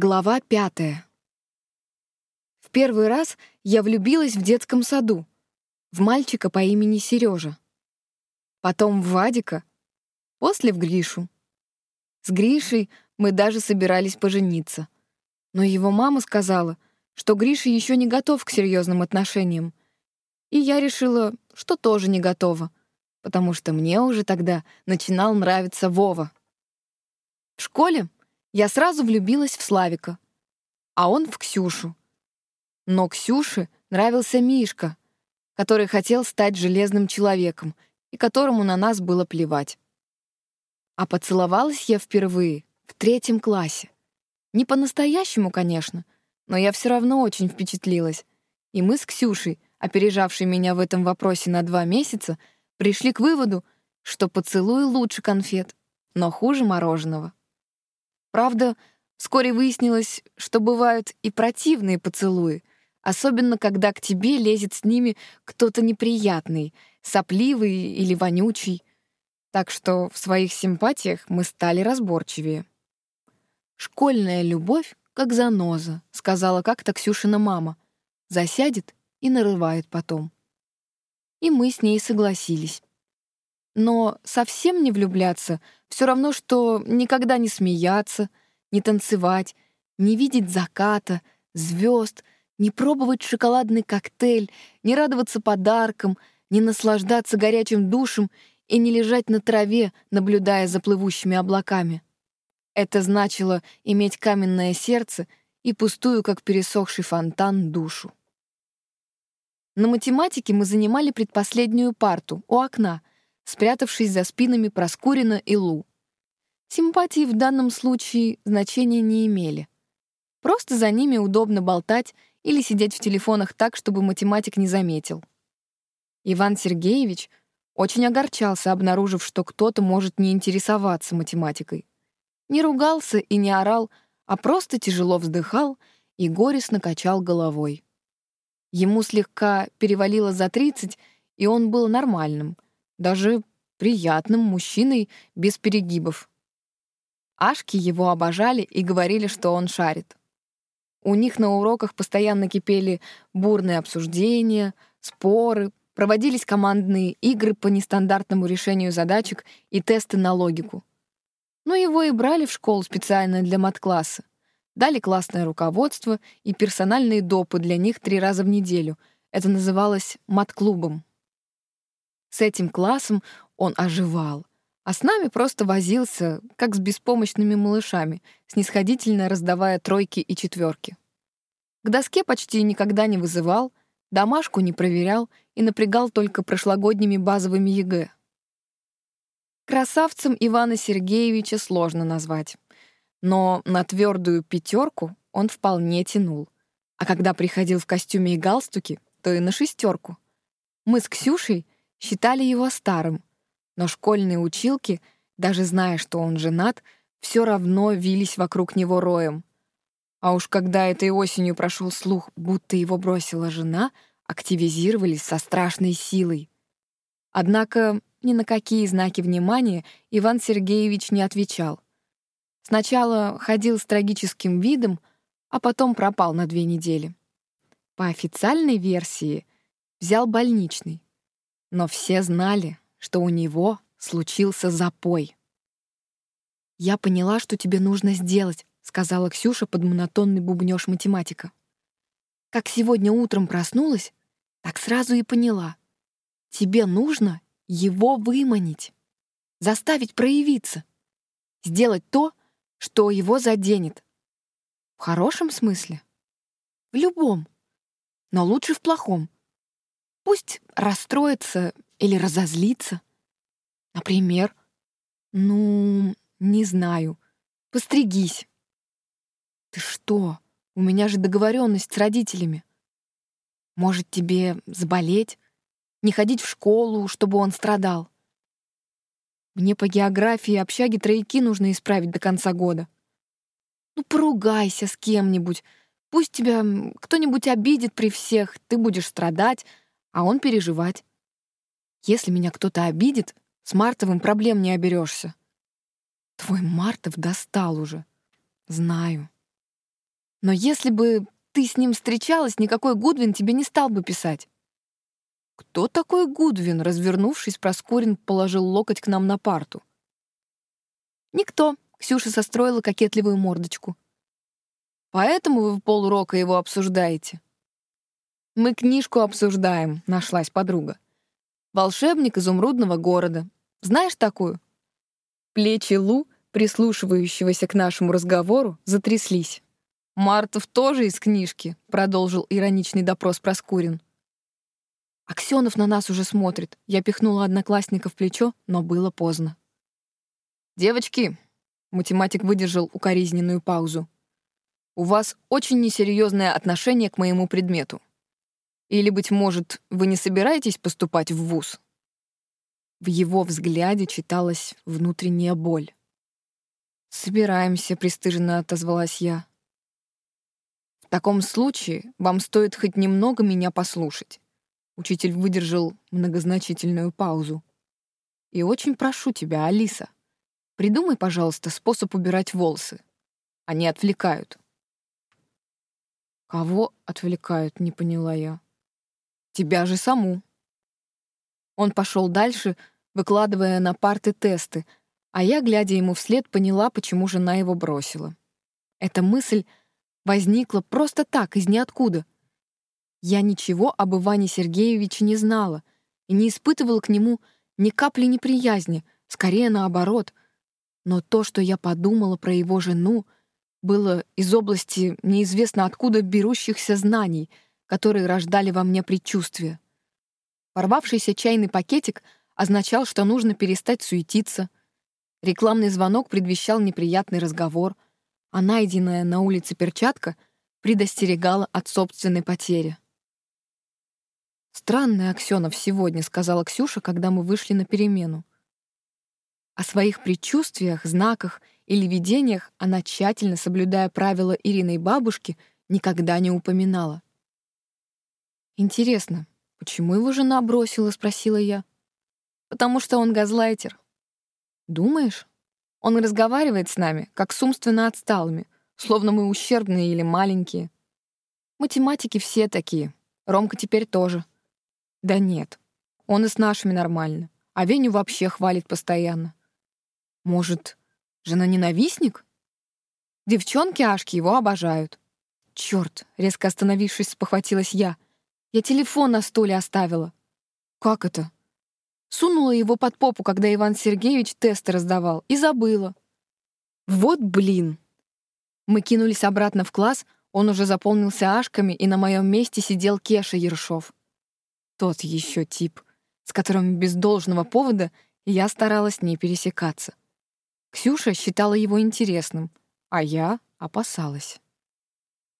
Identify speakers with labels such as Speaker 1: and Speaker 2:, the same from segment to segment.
Speaker 1: Глава пятая. В первый раз я влюбилась в детском саду, в мальчика по имени Сережа. Потом в Вадика, после в Гришу. С Гришей мы даже собирались пожениться. Но его мама сказала, что Гриша еще не готов к серьезным отношениям. И я решила, что тоже не готова, потому что мне уже тогда начинал нравиться Вова. В школе я сразу влюбилась в Славика, а он в Ксюшу. Но Ксюше нравился Мишка, который хотел стать железным человеком и которому на нас было плевать. А поцеловалась я впервые в третьем классе. Не по-настоящему, конечно, но я все равно очень впечатлилась. И мы с Ксюшей, опережавшей меня в этом вопросе на два месяца, пришли к выводу, что поцелуй лучше конфет, но хуже мороженого. Правда, вскоре выяснилось, что бывают и противные поцелуи, особенно когда к тебе лезет с ними кто-то неприятный, сопливый или вонючий. Так что в своих симпатиях мы стали разборчивее. «Школьная любовь как заноза», — сказала как-то Ксюшина мама. «Засядет и нарывает потом». И мы с ней согласились. Но совсем не влюбляться — все равно, что никогда не смеяться, не танцевать, не видеть заката, звезд, не пробовать шоколадный коктейль, не радоваться подаркам, не наслаждаться горячим душем и не лежать на траве, наблюдая за плывущими облаками. Это значило иметь каменное сердце и пустую, как пересохший фонтан, душу. На математике мы занимали предпоследнюю парту у окна, спрятавшись за спинами Проскурина и Лу. Симпатии в данном случае значения не имели. Просто за ними удобно болтать или сидеть в телефонах так, чтобы математик не заметил. Иван Сергеевич очень огорчался, обнаружив, что кто-то может не интересоваться математикой. Не ругался и не орал, а просто тяжело вздыхал и горестно качал головой. Ему слегка перевалило за 30, и он был нормальным — даже приятным мужчиной без перегибов. Ашки его обожали и говорили, что он шарит. У них на уроках постоянно кипели бурные обсуждения, споры, проводились командные игры по нестандартному решению задачек и тесты на логику. Но его и брали в школу специально для мат-класса. Дали классное руководство и персональные допы для них три раза в неделю. Это называлось мат-клубом. С этим классом он оживал, а с нами просто возился, как с беспомощными малышами, снисходительно раздавая тройки и четверки. К доске почти никогда не вызывал, домашку не проверял и напрягал только прошлогодними базовыми ЕГЭ. Красавцем Ивана Сергеевича сложно назвать. Но на твердую пятерку он вполне тянул. А когда приходил в костюме и галстуке, то и на шестерку. Мы с Ксюшей — считали его старым, но школьные училки, даже зная, что он женат, все равно вились вокруг него роем. А уж когда этой осенью прошел слух, будто его бросила жена, активизировались со страшной силой. Однако ни на какие знаки внимания Иван Сергеевич не отвечал. Сначала ходил с трагическим видом, а потом пропал на две недели. По официальной версии взял больничный но все знали, что у него случился запой. «Я поняла, что тебе нужно сделать», — сказала Ксюша под монотонный бубнёж математика. «Как сегодня утром проснулась, так сразу и поняла. Тебе нужно его выманить, заставить проявиться, сделать то, что его заденет. В хорошем смысле? В любом. Но лучше в плохом. Пусть расстроится или разозлится. Например, ну, не знаю, постригись. Ты что? У меня же договоренность с родителями. Может, тебе заболеть, не ходить в школу, чтобы он страдал. Мне по географии общаги трояки нужно исправить до конца года. Ну, поругайся с кем-нибудь. Пусть тебя кто-нибудь обидит при всех, ты будешь страдать, а он переживать. Если меня кто-то обидит, с Мартовым проблем не оберешься. Твой Мартов достал уже. Знаю. Но если бы ты с ним встречалась, никакой Гудвин тебе не стал бы писать. Кто такой Гудвин? Развернувшись, Проскурин положил локоть к нам на парту. Никто. Ксюша состроила кокетливую мордочку. Поэтому вы в полурока его обсуждаете. Мы книжку обсуждаем, нашлась подруга. Волшебник изумрудного города. Знаешь такую? Плечи Лу, прислушивающегося к нашему разговору, затряслись. «Мартов тоже из книжки», — продолжил ироничный допрос Проскурин. «Аксенов на нас уже смотрит». Я пихнула одноклассника в плечо, но было поздно. «Девочки», — математик выдержал укоризненную паузу, «у вас очень несерьезное отношение к моему предмету. Или, быть может, вы не собираетесь поступать в ВУЗ?» В его взгляде читалась внутренняя боль. «Собираемся», — пристыженно отозвалась я. В таком случае вам стоит хоть немного меня послушать. Учитель выдержал многозначительную паузу. И очень прошу тебя, Алиса, придумай, пожалуйста, способ убирать волосы. Они отвлекают. Кого отвлекают, не поняла я. Тебя же саму. Он пошел дальше, выкладывая на парты тесты, а я, глядя ему вслед, поняла, почему жена его бросила. Эта мысль возникла просто так, из ниоткуда. Я ничего об Иване Сергеевиче не знала и не испытывала к нему ни капли неприязни, скорее наоборот. Но то, что я подумала про его жену, было из области неизвестно откуда берущихся знаний, которые рождали во мне предчувствия. Порвавшийся чайный пакетик означал, что нужно перестать суетиться. Рекламный звонок предвещал неприятный разговор — а найденная на улице перчатка предостерегала от собственной потери. «Странный Аксенов сегодня», — сказала Ксюша, когда мы вышли на перемену. О своих предчувствиях, знаках или видениях она, тщательно соблюдая правила Ириной бабушки, никогда не упоминала. «Интересно, почему его жена бросила?» — спросила я. «Потому что он газлайтер». «Думаешь?» Он разговаривает с нами, как с умственно отсталыми, словно мы ущербные или маленькие. Математики все такие. Ромка теперь тоже. Да нет, он и с нашими нормально, а Веню вообще хвалит постоянно. Может, жена-ненавистник? Девчонки Ашки его обожают. Черт, резко остановившись, спохватилась я. Я телефон на столе оставила. Как это? Сунула его под попу, когда Иван Сергеевич тесты раздавал, и забыла. Вот блин! Мы кинулись обратно в класс, он уже заполнился ашками, и на моем месте сидел Кеша Ершов. Тот еще тип, с которым без должного повода я старалась не пересекаться. Ксюша считала его интересным, а я опасалась.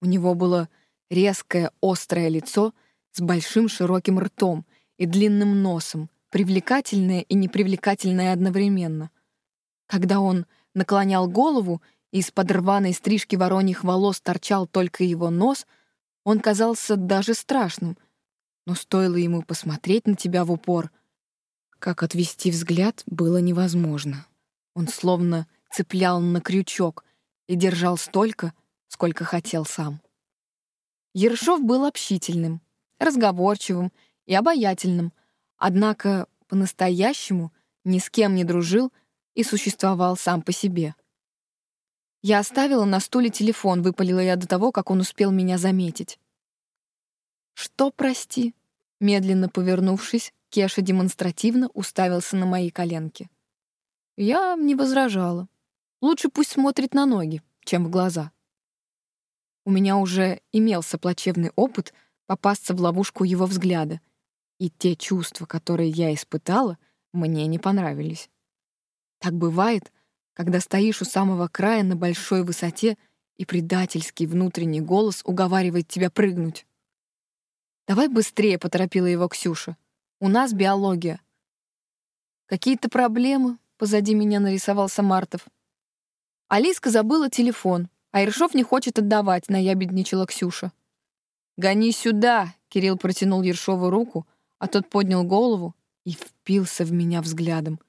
Speaker 1: У него было резкое, острое лицо с большим широким ртом и длинным носом, привлекательное и непривлекательное одновременно. Когда он наклонял голову, и из-под рваной стрижки вороньих волос торчал только его нос, он казался даже страшным. Но стоило ему посмотреть на тебя в упор, как отвести взгляд было невозможно. Он словно цеплял на крючок и держал столько, сколько хотел сам. Ершов был общительным, разговорчивым и обаятельным — Однако по-настоящему ни с кем не дружил и существовал сам по себе. Я оставила на стуле телефон, выпалила я до того, как он успел меня заметить. «Что, прости?» Медленно повернувшись, Кеша демонстративно уставился на мои коленки. Я не возражала. Лучше пусть смотрит на ноги, чем в глаза. У меня уже имелся плачевный опыт попасться в ловушку его взгляда — и те чувства, которые я испытала, мне не понравились. Так бывает, когда стоишь у самого края на большой высоте, и предательский внутренний голос уговаривает тебя прыгнуть. «Давай быстрее», — поторопила его Ксюша. «У нас биология». «Какие-то проблемы?» — позади меня нарисовался Мартов. Алиска забыла телефон, а Ершов не хочет отдавать, наябедничала Ксюша. «Гони сюда!» — Кирилл протянул Ершову руку, а тот поднял голову и впился в меня взглядом.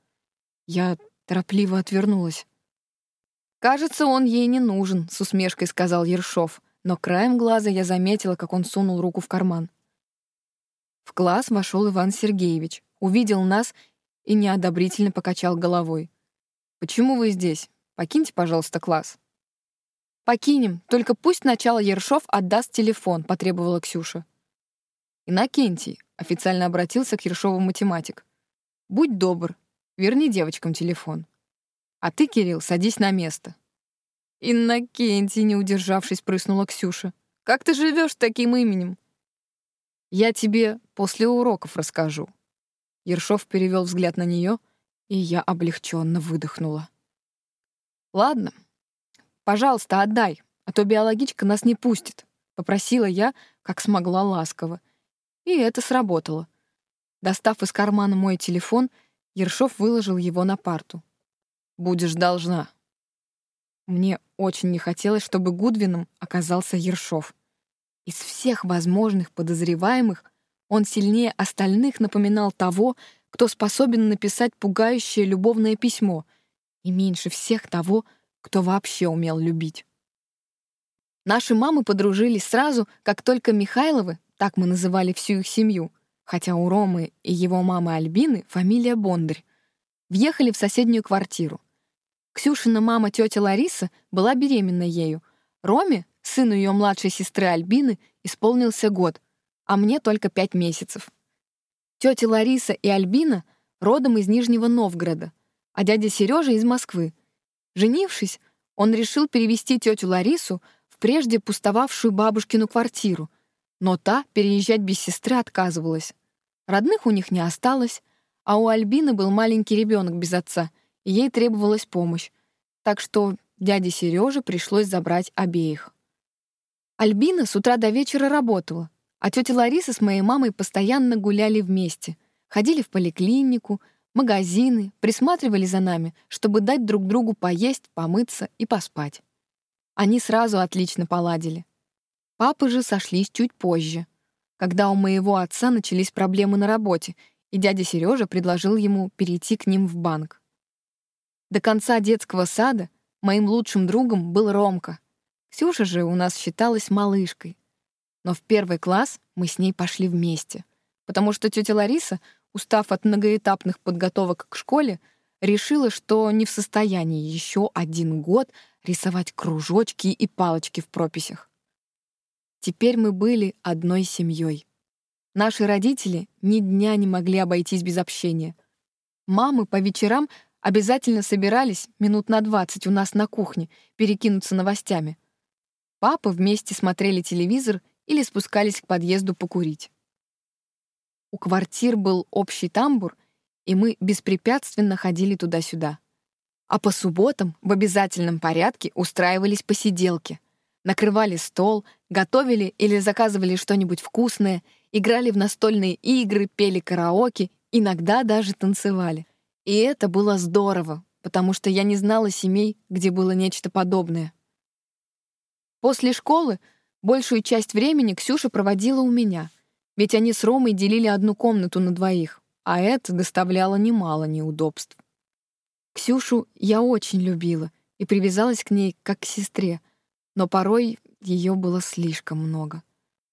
Speaker 1: Я торопливо отвернулась. «Кажется, он ей не нужен», — с усмешкой сказал Ершов, но краем глаза я заметила, как он сунул руку в карман. В класс вошел Иван Сергеевич, увидел нас и неодобрительно покачал головой. «Почему вы здесь? Покиньте, пожалуйста, класс». «Покинем, только пусть сначала Ершов отдаст телефон», — потребовала Ксюша. «Иннокентий», — официально обратился к Ершову математик. «Будь добр, верни девочкам телефон. А ты, Кирилл, садись на место». «Иннокентий», — не удержавшись, прыснула Ксюша. «Как ты живешь таким именем?» «Я тебе после уроков расскажу». Ершов перевел взгляд на нее, и я облегченно выдохнула. «Ладно, пожалуйста, отдай, а то биологичка нас не пустит», — попросила я, как смогла ласково. И это сработало. Достав из кармана мой телефон, Ершов выложил его на парту. «Будешь должна». Мне очень не хотелось, чтобы Гудвином оказался Ершов. Из всех возможных подозреваемых он сильнее остальных напоминал того, кто способен написать пугающее любовное письмо, и меньше всех того, кто вообще умел любить. Наши мамы подружились сразу, как только Михайловы, так мы называли всю их семью, хотя у Ромы и его мамы Альбины фамилия Бондарь, въехали в соседнюю квартиру. Ксюшина мама, тетя Лариса, была беременна ею. Роме, сыну ее младшей сестры Альбины, исполнился год, а мне только пять месяцев. Тетя Лариса и Альбина родом из Нижнего Новгорода, а дядя Сережа из Москвы. Женившись, он решил перевести тетю Ларису в прежде пустовавшую бабушкину квартиру, но та переезжать без сестры отказывалась. Родных у них не осталось, а у Альбины был маленький ребенок без отца — и ей требовалась помощь, так что дяде Сереже пришлось забрать обеих. Альбина с утра до вечера работала, а тетя Лариса с моей мамой постоянно гуляли вместе, ходили в поликлинику, магазины, присматривали за нами, чтобы дать друг другу поесть, помыться и поспать. Они сразу отлично поладили. Папы же сошлись чуть позже, когда у моего отца начались проблемы на работе, и дядя Сережа предложил ему перейти к ним в банк. До конца детского сада моим лучшим другом был Ромка. Ксюша же у нас считалась малышкой. Но в первый класс мы с ней пошли вместе, потому что тетя Лариса, устав от многоэтапных подготовок к школе, решила, что не в состоянии еще один год рисовать кружочки и палочки в прописях. Теперь мы были одной семьей. Наши родители ни дня не могли обойтись без общения. Мамы по вечерам Обязательно собирались минут на двадцать у нас на кухне перекинуться новостями. Папы вместе смотрели телевизор или спускались к подъезду покурить. У квартир был общий тамбур, и мы беспрепятственно ходили туда-сюда. А по субботам в обязательном порядке устраивались посиделки. Накрывали стол, готовили или заказывали что-нибудь вкусное, играли в настольные игры, пели караоке, иногда даже танцевали — и это было здорово, потому что я не знала семей, где было нечто подобное. После школы большую часть времени Ксюша проводила у меня, ведь они с Ромой делили одну комнату на двоих, а это доставляло немало неудобств. Ксюшу я очень любила и привязалась к ней как к сестре, но порой ее было слишком много.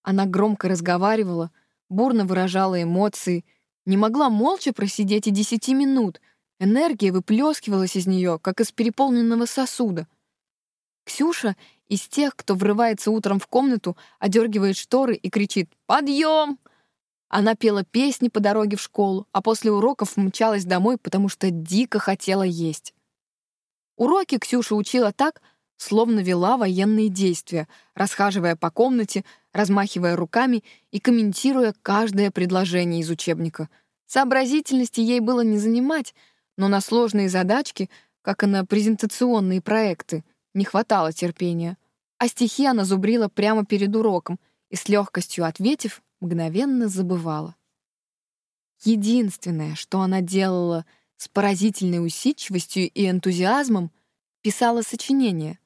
Speaker 1: Она громко разговаривала, бурно выражала эмоции — не могла молча просидеть и десяти минут. Энергия выплескивалась из нее, как из переполненного сосуда. Ксюша из тех, кто врывается утром в комнату, одергивает шторы и кричит «Подъем!». Она пела песни по дороге в школу, а после уроков мчалась домой, потому что дико хотела есть. Уроки Ксюша учила так, словно вела военные действия, расхаживая по комнате, размахивая руками и комментируя каждое предложение из учебника. Сообразительности ей было не занимать, но на сложные задачки, как и на презентационные проекты, не хватало терпения. А стихи она зубрила прямо перед уроком и с легкостью ответив, мгновенно забывала. Единственное, что она делала с поразительной усидчивостью и энтузиазмом, писала сочинения,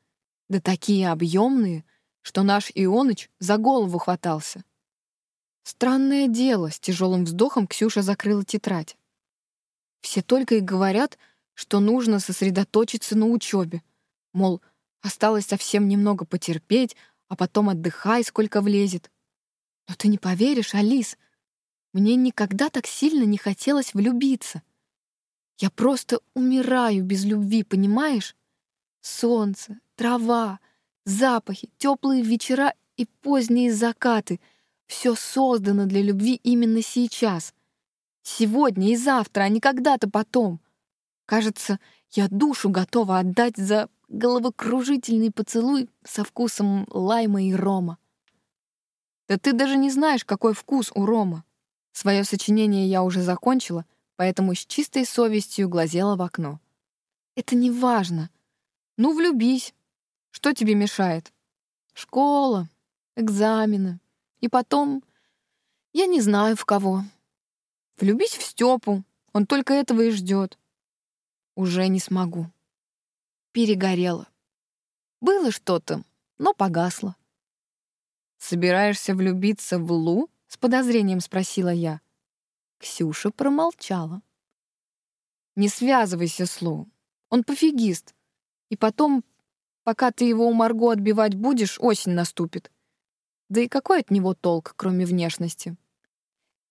Speaker 1: да такие объемные, что наш Ионыч за голову хватался. Странное дело, с тяжелым вздохом Ксюша закрыла тетрадь. Все только и говорят, что нужно сосредоточиться на учебе. Мол, осталось совсем немного потерпеть, а потом отдыхай, сколько влезет. Но ты не поверишь, Алис, мне никогда так сильно не хотелось влюбиться. Я просто умираю без любви, понимаешь? Солнце, трава, запахи, теплые вечера и поздние закаты — все создано для любви именно сейчас. Сегодня и завтра, а не когда-то потом. Кажется, я душу готова отдать за головокружительный поцелуй со вкусом лайма и рома. Да ты даже не знаешь, какой вкус у рома. Свое сочинение я уже закончила, поэтому с чистой совестью глазела в окно. Это не важно. Ну, влюбись. Что тебе мешает? Школа, экзамены. И потом... Я не знаю, в кого. Влюбись в Степу. Он только этого и ждет. Уже не смогу. Перегорела. Было что-то, но погасло. «Собираешься влюбиться в Лу?» — с подозрением спросила я. Ксюша промолчала. «Не связывайся с Лу. Он пофигист. И потом, пока ты его у Марго отбивать будешь, осень наступит. Да и какой от него толк, кроме внешности?»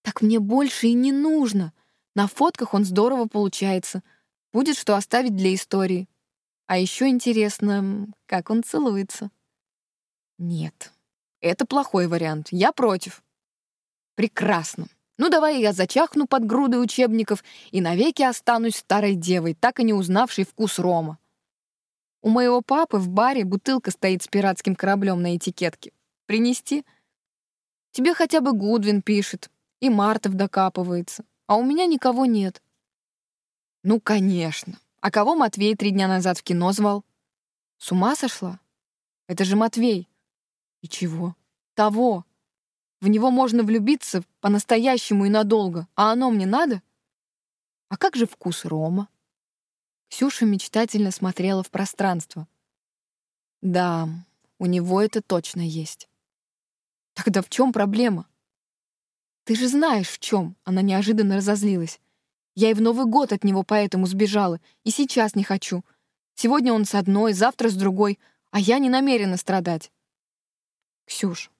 Speaker 1: «Так мне больше и не нужно. На фотках он здорово получается. Будет что оставить для истории. А еще интересно, как он целуется. Нет, это плохой вариант. Я против. Прекрасно. Ну, давай я зачахну под грудой учебников и навеки останусь старой девой, так и не узнавшей вкус рома. У моего папы в баре бутылка стоит с пиратским кораблем на этикетке. Принести? Тебе хотя бы Гудвин пишет, и Мартов докапывается, а у меня никого нет. Ну, конечно. А кого Матвей три дня назад в кино звал? С ума сошла? Это же Матвей. И чего? Того. В него можно влюбиться по-настоящему и надолго, а оно мне надо? А как же вкус Рома? Ксюша мечтательно смотрела в пространство. Да, у него это точно есть. Тогда в чем проблема? Ты же знаешь, в чем? Она неожиданно разозлилась. Я и в Новый год от него поэтому сбежала, и сейчас не хочу. Сегодня он с одной, завтра с другой, а я не намерена страдать. Ксюш,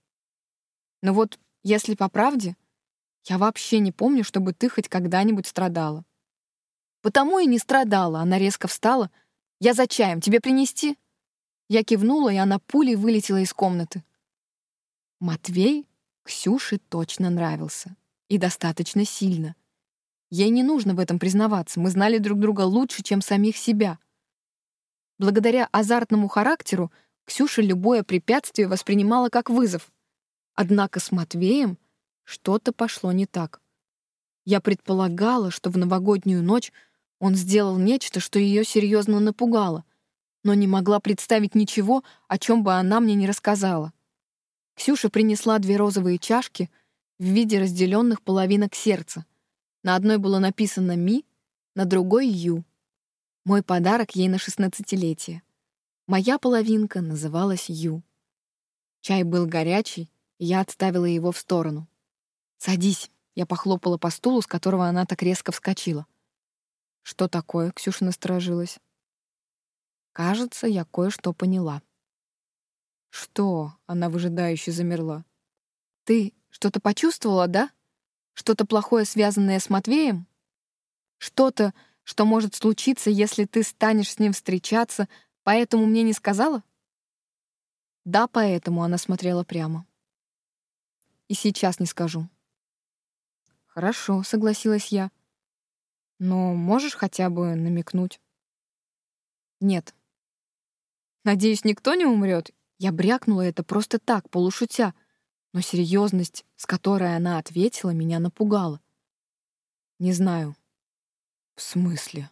Speaker 1: ну вот, если по правде, я вообще не помню, чтобы ты хоть когда-нибудь страдала. Потому и не страдала, она резко встала. Я за чаем, тебе принести? Я кивнула, и она пулей вылетела из комнаты. Матвей Ксюше точно нравился. И достаточно сильно — Ей не нужно в этом признаваться, мы знали друг друга лучше, чем самих себя. Благодаря азартному характеру Ксюша любое препятствие воспринимала как вызов. Однако с Матвеем что-то пошло не так. Я предполагала, что в новогоднюю ночь он сделал нечто, что ее серьезно напугало, но не могла представить ничего, о чем бы она мне не рассказала. Ксюша принесла две розовые чашки в виде разделенных половинок сердца — на одной было написано «Ми», на другой «Ю». Мой подарок ей на шестнадцатилетие. Моя половинка называлась Ю. Чай был горячий, и я отставила его в сторону. «Садись», — я похлопала по стулу, с которого она так резко вскочила. «Что такое?» — Ксюша насторожилась. Кажется, я кое-что поняла. «Что?» — она выжидающе замерла. «Ты что-то почувствовала, да?» Что-то плохое, связанное с Матвеем? Что-то, что может случиться, если ты станешь с ним встречаться, поэтому мне не сказала? Да, поэтому она смотрела прямо. И сейчас не скажу. Хорошо, согласилась я. Но можешь хотя бы намекнуть? Нет. Надеюсь, никто не умрет. Я брякнула это просто так, полушутя — но серьезность, с которой она ответила, меня напугала. Не знаю. В смысле?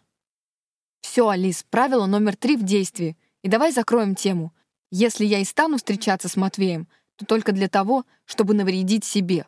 Speaker 1: Все, Алис, правило номер три в действии. И давай закроем тему. Если я и стану встречаться с Матвеем, то только для того, чтобы навредить себе.